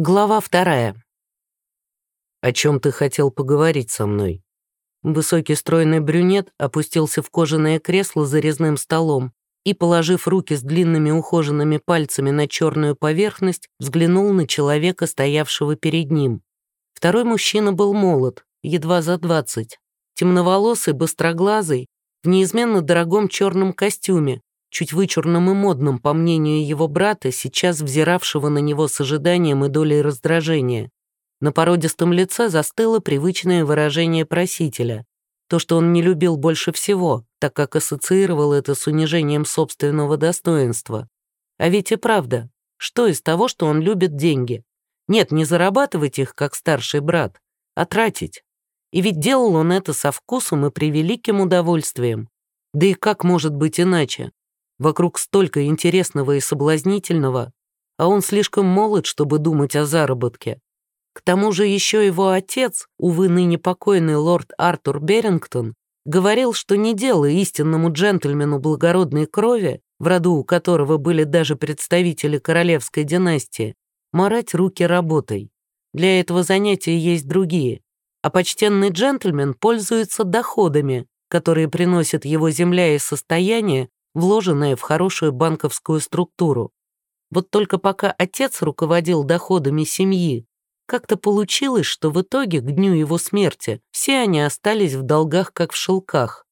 Глава вторая. «О чем ты хотел поговорить со мной?» Высокий стройный брюнет опустился в кожаное кресло за резным столом и, положив руки с длинными ухоженными пальцами на черную поверхность, взглянул на человека, стоявшего перед ним. Второй мужчина был молод, едва за двадцать, темноволосый, быстроглазый, в неизменно дорогом черном костюме, чуть вычурным и модным, по мнению его брата, сейчас взиравшего на него с ожиданием и долей раздражения. На породистом лице застыло привычное выражение просителя. То, что он не любил больше всего, так как ассоциировал это с унижением собственного достоинства. А ведь и правда, что из того, что он любит деньги? Нет, не зарабатывать их, как старший брат, а тратить. И ведь делал он это со вкусом и превеликим удовольствием. Да и как может быть иначе? Вокруг столько интересного и соблазнительного, а он слишком молод, чтобы думать о заработке. К тому же еще его отец, увы, ныне покойный лорд Артур Берингтон, говорил, что не дело истинному джентльмену благородной крови, в роду у которого были даже представители королевской династии, марать руки работой. Для этого занятия есть другие. А почтенный джентльмен пользуется доходами, которые приносят его земля и состояние, вложенные в хорошую банковскую структуру. Вот только пока отец руководил доходами семьи, как-то получилось, что в итоге, к дню его смерти, все они остались в долгах, как в шелках.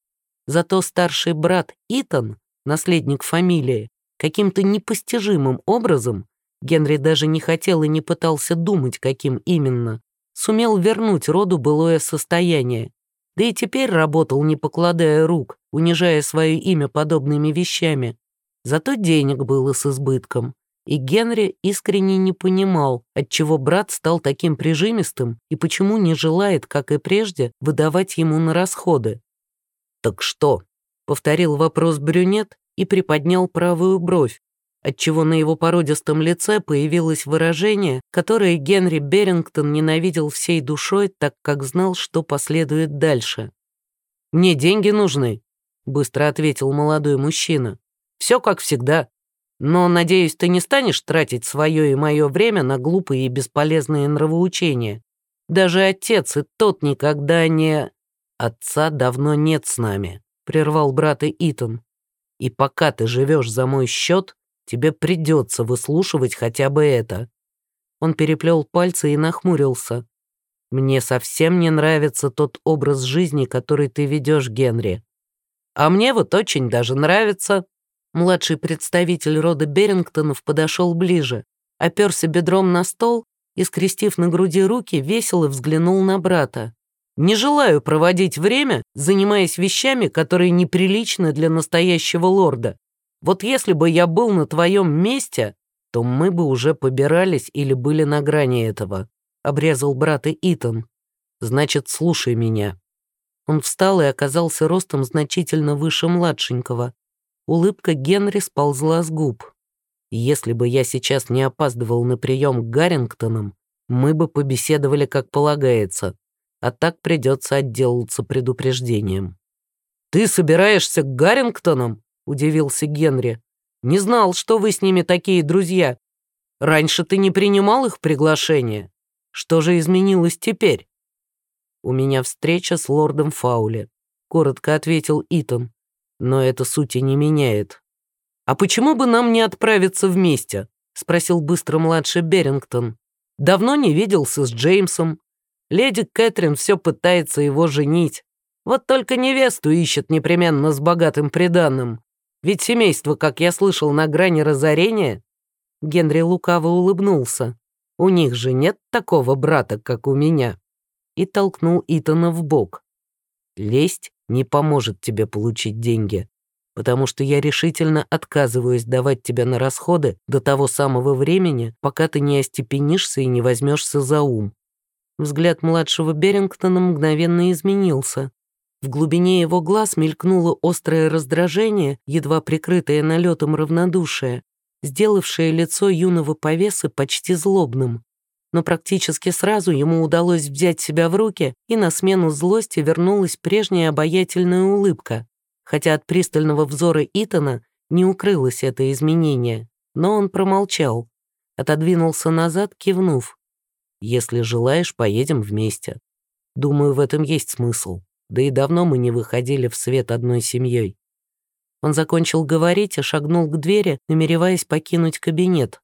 Зато старший брат Итан, наследник фамилии, каким-то непостижимым образом, Генри даже не хотел и не пытался думать, каким именно, сумел вернуть роду былое состояние да и теперь работал, не покладая рук, унижая свое имя подобными вещами. Зато денег было с избытком. И Генри искренне не понимал, отчего брат стал таким прижимистым и почему не желает, как и прежде, выдавать ему на расходы. «Так что?» — повторил вопрос брюнет и приподнял правую бровь, отчего на его породистом лице появилось выражение, которое Генри Берингтон ненавидел всей душой, так как знал, что последует дальше. «Мне деньги нужны», — быстро ответил молодой мужчина. «Все как всегда. Но, надеюсь, ты не станешь тратить свое и мое время на глупые и бесполезные нравоучения. Даже отец и тот никогда не...» «Отца давно нет с нами», — прервал брата Итан. «И пока ты живешь за мой счет, Тебе придется выслушивать хотя бы это». Он переплел пальцы и нахмурился. «Мне совсем не нравится тот образ жизни, который ты ведешь, Генри. А мне вот очень даже нравится». Младший представитель рода Берингтонов подошел ближе, оперся бедром на стол и, скрестив на груди руки, весело взглянул на брата. «Не желаю проводить время, занимаясь вещами, которые неприличны для настоящего лорда. Вот если бы я был на твоем месте, то мы бы уже побирались или были на грани этого», — обрезал брат и Итан. «Значит, слушай меня». Он встал и оказался ростом значительно выше младшенького. Улыбка Генри сползла с губ. «Если бы я сейчас не опаздывал на прием к Гаррингтонам, мы бы побеседовали как полагается, а так придется отделаться предупреждением». «Ты собираешься к Гаррингтонам?» — удивился Генри. «Не знал, что вы с ними такие друзья. Раньше ты не принимал их приглашения. Что же изменилось теперь?» «У меня встреча с лордом Фаули», — коротко ответил Итан. «Но это сути не меняет». «А почему бы нам не отправиться вместе?» — спросил быстро младший Берингтон. «Давно не виделся с Джеймсом. Леди Кэтрин все пытается его женить. Вот только невесту ищет непременно с богатым приданным. Ведь семейство, как я слышал, на грани разорения. Генри лукаво улыбнулся. У них же нет такого брата, как у меня. И толкнул Итана в бок. Лесть не поможет тебе получить деньги, потому что я решительно отказываюсь давать тебя на расходы до того самого времени, пока ты не остепенишься и не возьмешься за ум. Взгляд младшего Берингтона мгновенно изменился. В глубине его глаз мелькнуло острое раздражение, едва прикрытое налетом равнодушия, сделавшее лицо юного повесы почти злобным. Но практически сразу ему удалось взять себя в руки, и на смену злости вернулась прежняя обаятельная улыбка. Хотя от пристального взора Итана не укрылось это изменение, но он промолчал, отодвинулся назад, кивнув. Если желаешь, поедем вместе. Думаю, в этом есть смысл. Да и давно мы не выходили в свет одной семьей. Он закончил говорить и шагнул к двери, намереваясь покинуть кабинет.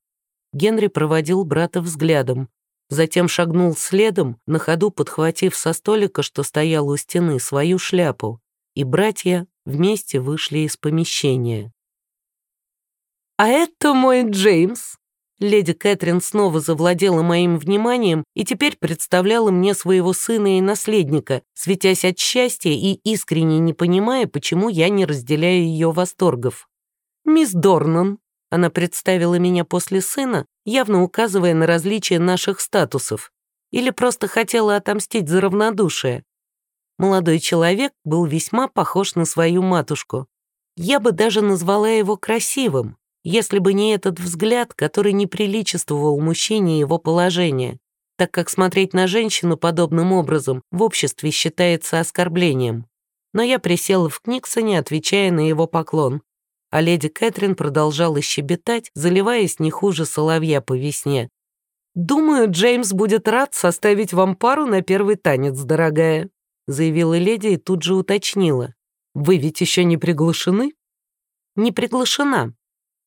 Генри проводил брата взглядом, затем шагнул следом, на ходу подхватив со столика, что стоял у стены, свою шляпу, и братья вместе вышли из помещения. «А это мой Джеймс!» Леди Кэтрин снова завладела моим вниманием и теперь представляла мне своего сына и наследника, светясь от счастья и искренне не понимая, почему я не разделяю ее восторгов. «Мисс Дорнан», — она представила меня после сына, явно указывая на различие наших статусов, или просто хотела отомстить за равнодушие. Молодой человек был весьма похож на свою матушку. Я бы даже назвала его красивым, если бы не этот взгляд, который не приличествовал мужчине его положения, так как смотреть на женщину подобным образом в обществе считается оскорблением. Но я присела в Книксоне, отвечая на его поклон, а леди Кэтрин продолжала щебетать, заливаясь не хуже соловья по весне. «Думаю, Джеймс будет рад составить вам пару на первый танец, дорогая», заявила леди и тут же уточнила. «Вы ведь еще не приглашены?» «Не приглашена»,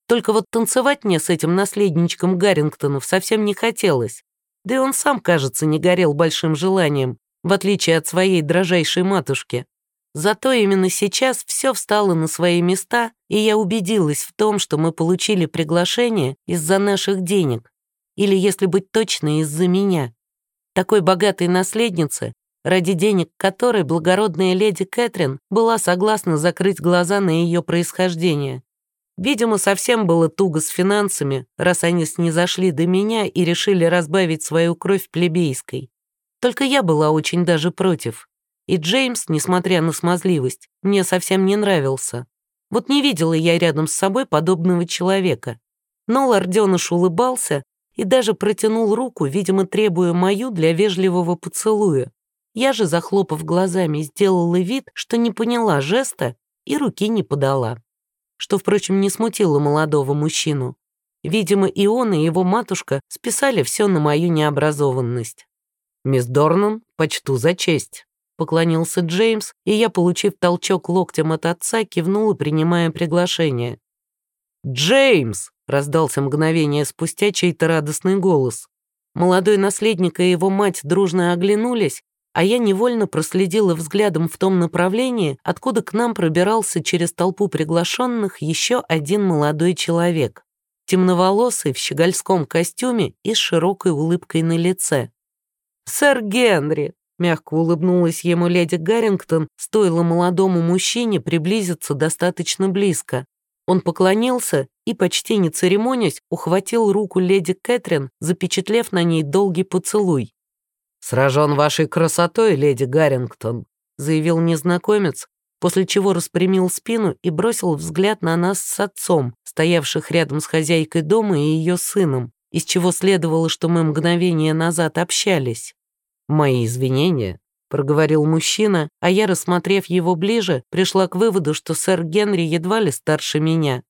только вот танцевать мне с этим наследничком Гаррингтонов совсем не хотелось. Да и он сам, кажется, не горел большим желанием, в отличие от своей дрожайшей матушки. Зато именно сейчас все встало на свои места, и я убедилась в том, что мы получили приглашение из-за наших денег. Или, если быть точно, из-за меня. Такой богатой наследницы, ради денег которой благородная леди Кэтрин была согласна закрыть глаза на ее происхождение. Видимо, совсем было туго с финансами, раз они снизошли до меня и решили разбавить свою кровь плебейской. Только я была очень даже против. И Джеймс, несмотря на смазливость, мне совсем не нравился. Вот не видела я рядом с собой подобного человека. Но лорденыш улыбался и даже протянул руку, видимо, требуя мою для вежливого поцелуя. Я же, захлопав глазами, сделала вид, что не поняла жеста и руки не подала что, впрочем, не смутило молодого мужчину. Видимо, и он, и его матушка списали все на мою необразованность. «Мисс Дорнан, почту за честь», — поклонился Джеймс, и я, получив толчок локтем от отца, кивнула, принимая приглашение. «Джеймс!» — раздался мгновение спустя чей-то радостный голос. Молодой наследник и его мать дружно оглянулись, а я невольно проследила взглядом в том направлении, откуда к нам пробирался через толпу приглашенных еще один молодой человек, темноволосый в щегольском костюме и с широкой улыбкой на лице. «Сэр Генри!» — мягко улыбнулась ему леди Гаррингтон, стоило молодому мужчине приблизиться достаточно близко. Он поклонился и, почти не церемонясь, ухватил руку леди Кэтрин, запечатлев на ней долгий поцелуй. «Сражен вашей красотой, леди Гаррингтон», заявил незнакомец, после чего распрямил спину и бросил взгляд на нас с отцом, стоявших рядом с хозяйкой дома и ее сыном, из чего следовало, что мы мгновение назад общались. «Мои извинения», — проговорил мужчина, а я, рассмотрев его ближе, пришла к выводу, что сэр Генри едва ли старше меня.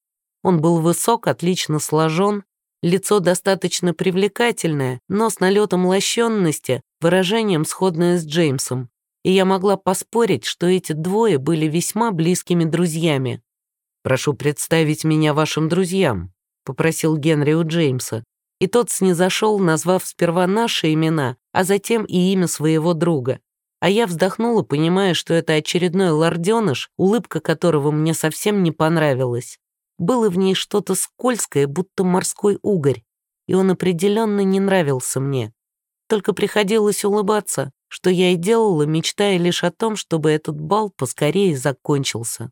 Он был высок, отлично сложен, лицо достаточно привлекательное, но с налетом лощенности, выражением сходное с Джеймсом, и я могла поспорить, что эти двое были весьма близкими друзьями. «Прошу представить меня вашим друзьям», — попросил Генри у Джеймса, и тот снизошел, назвав сперва наши имена, а затем и имя своего друга. А я вздохнула, понимая, что это очередной лорденыш, улыбка которого мне совсем не понравилась. Было в ней что-то скользкое, будто морской угорь, и он определенно не нравился мне. Только приходилось улыбаться, что я и делала, мечтая лишь о том, чтобы этот бал поскорее закончился.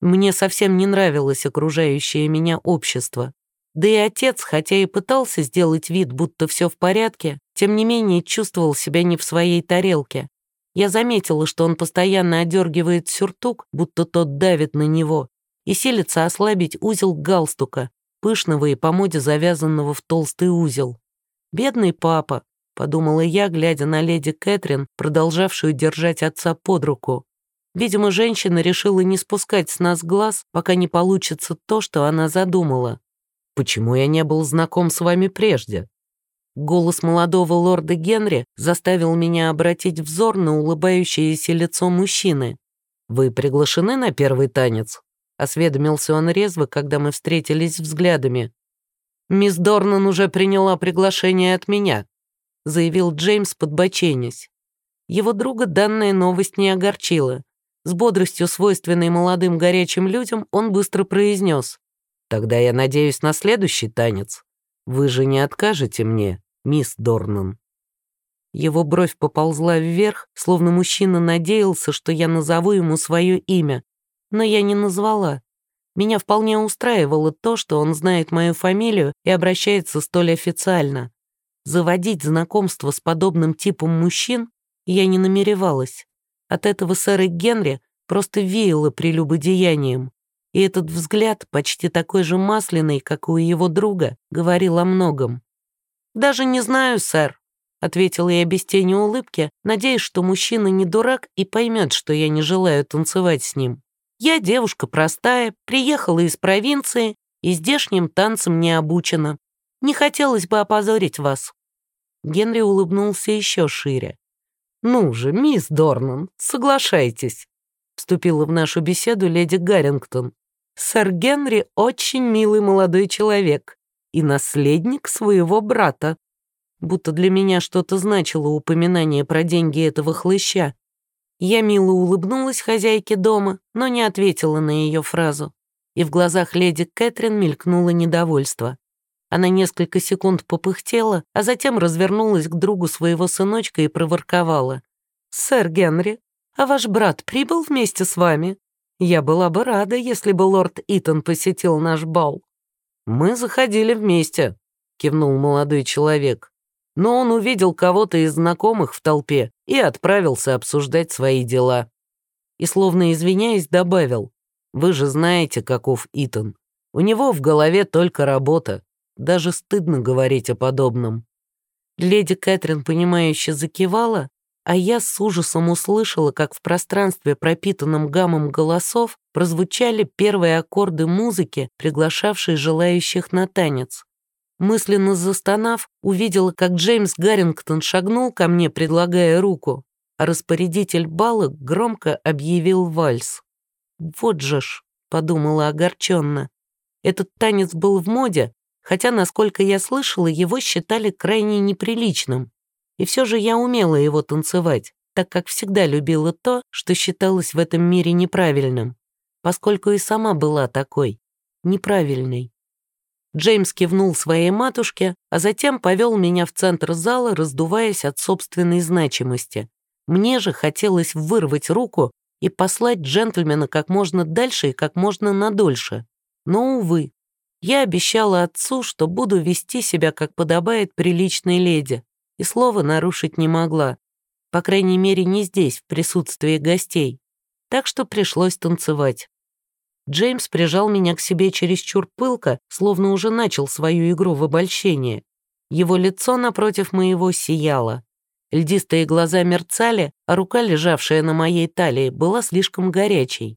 Мне совсем не нравилось окружающее меня общество. Да и отец, хотя и пытался сделать вид, будто все в порядке, тем не менее чувствовал себя не в своей тарелке. Я заметила, что он постоянно одергивает сюртук, будто тот давит на него, и силится ослабить узел галстука, пышного и по моде завязанного в толстый узел. Бедный папа, подумала я, глядя на леди Кэтрин, продолжавшую держать отца под руку. Видимо, женщина решила не спускать с нас глаз, пока не получится то, что она задумала. «Почему я не был знаком с вами прежде?» Голос молодого лорда Генри заставил меня обратить взор на улыбающееся лицо мужчины. «Вы приглашены на первый танец?» — осведомился он резво, когда мы встретились взглядами. «Мисс Дорнан уже приняла приглашение от меня», — заявил Джеймс, подбоченясь. Его друга данная новость не огорчила. С бодростью, свойственной молодым горячим людям, он быстро произнес. «Тогда я надеюсь на следующий танец. Вы же не откажете мне, мисс Дорнан?» Его бровь поползла вверх, словно мужчина надеялся, что я назову ему свое имя. Но я не назвала. Меня вполне устраивало то, что он знает мою фамилию и обращается столь официально. Заводить знакомство с подобным типом мужчин я не намеревалась. От этого сэра Генри просто веяло прелюбодеянием. И этот взгляд, почти такой же масляный, как у его друга, говорил о многом. «Даже не знаю, сэр», — ответила я без тени улыбки, надеясь, что мужчина не дурак и поймет, что я не желаю танцевать с ним. «Я девушка простая, приехала из провинции и здешним танцем не обучена. Не хотелось бы опозорить вас». Генри улыбнулся еще шире. «Ну же, мисс Дорнан, соглашайтесь», — вступила в нашу беседу леди Гаррингтон. «Сэр Генри очень милый молодой человек и наследник своего брата». Будто для меня что-то значило упоминание про деньги этого хлыща. Я мило улыбнулась хозяйке дома, но не ответила на ее фразу. И в глазах леди Кэтрин мелькнуло недовольство. Она несколько секунд попыхтела, а затем развернулась к другу своего сыночка и проворковала. «Сэр Генри, а ваш брат прибыл вместе с вами? Я была бы рада, если бы лорд Итан посетил наш бал». «Мы заходили вместе», — кивнул молодой человек. Но он увидел кого-то из знакомых в толпе и отправился обсуждать свои дела. И, словно извиняясь, добавил, «Вы же знаете, каков Итан. У него в голове только работа. Даже стыдно говорить о подобном. Леди Кэтрин, понимающе закивала, а я с ужасом услышала, как в пространстве, пропитанном гаммом голосов, прозвучали первые аккорды музыки, приглашавшие желающих на танец. Мысленно застонав, увидела, как Джеймс Гаррингтон шагнул ко мне, предлагая руку, а распорядитель бала громко объявил вальс. «Вот же ж», — подумала огорченно, — «этот танец был в моде, хотя, насколько я слышала, его считали крайне неприличным. И все же я умела его танцевать, так как всегда любила то, что считалось в этом мире неправильным, поскольку и сама была такой, неправильной. Джеймс кивнул своей матушке, а затем повел меня в центр зала, раздуваясь от собственной значимости. Мне же хотелось вырвать руку и послать джентльмена как можно дальше и как можно надольше. Но, увы, я обещала отцу, что буду вести себя, как подобает приличной леди, и слова нарушить не могла. По крайней мере, не здесь, в присутствии гостей. Так что пришлось танцевать. Джеймс прижал меня к себе чересчур пылко, словно уже начал свою игру в обольщение. Его лицо напротив моего сияло. Льдистые глаза мерцали, а рука, лежавшая на моей талии, была слишком горячей.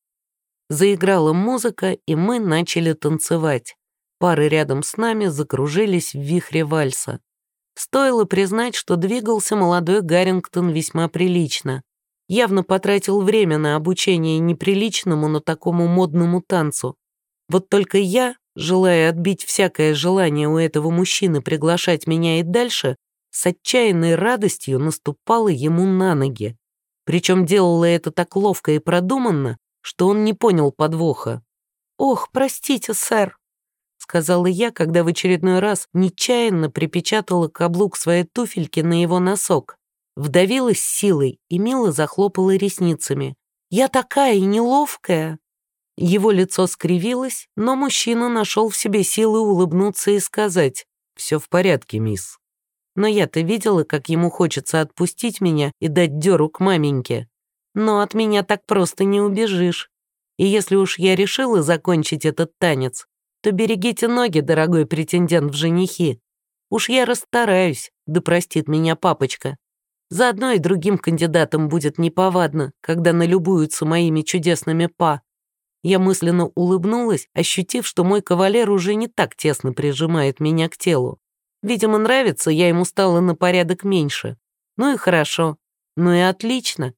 Заиграла музыка, и мы начали танцевать. Пары рядом с нами закружились в вихре вальса. Стоило признать, что двигался молодой Гаррингтон весьма прилично. Явно потратил время на обучение неприличному, но такому модному танцу. Вот только я, желая отбить всякое желание у этого мужчины приглашать меня и дальше, с отчаянной радостью наступала ему на ноги. Причем делала это так ловко и продуманно, что он не понял подвоха. «Ох, простите, сэр», сказала я, когда в очередной раз нечаянно припечатала каблук своей туфельки на его носок. Вдавилась силой и мило захлопала ресницами. «Я такая неловкая!» Его лицо скривилось, но мужчина нашел в себе силы улыбнуться и сказать «Все в порядке, мисс». Но я-то видела, как ему хочется отпустить меня и дать дёру к маменьке. Но от меня так просто не убежишь. И если уж я решила закончить этот танец, то берегите ноги, дорогой претендент в женихи. Уж я расстараюсь, да простит меня папочка. Заодно и другим кандидатам будет неповадно, когда налюбуются моими чудесными па. Я мысленно улыбнулась, ощутив, что мой кавалер уже не так тесно прижимает меня к телу. Видимо, нравится, я ему стала на порядок меньше. Ну и хорошо. Ну и отлично.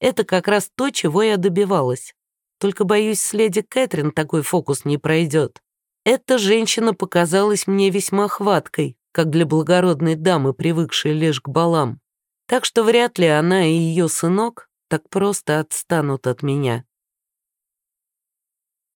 Это как раз то, чего я добивалась. Только, боюсь, с леди Кэтрин такой фокус не пройдет. Эта женщина показалась мне весьма хваткой, как для благородной дамы, привыкшей лишь к балам. Так что вряд ли она и ее сынок так просто отстанут от меня.